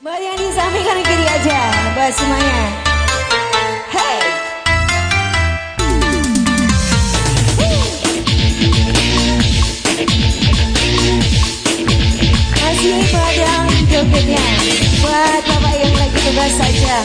Mbak yang di samping kanan kiri aja, buat semuanya. Hey. Masih pada jogetnya, buat bapak yang lagi tugas saja.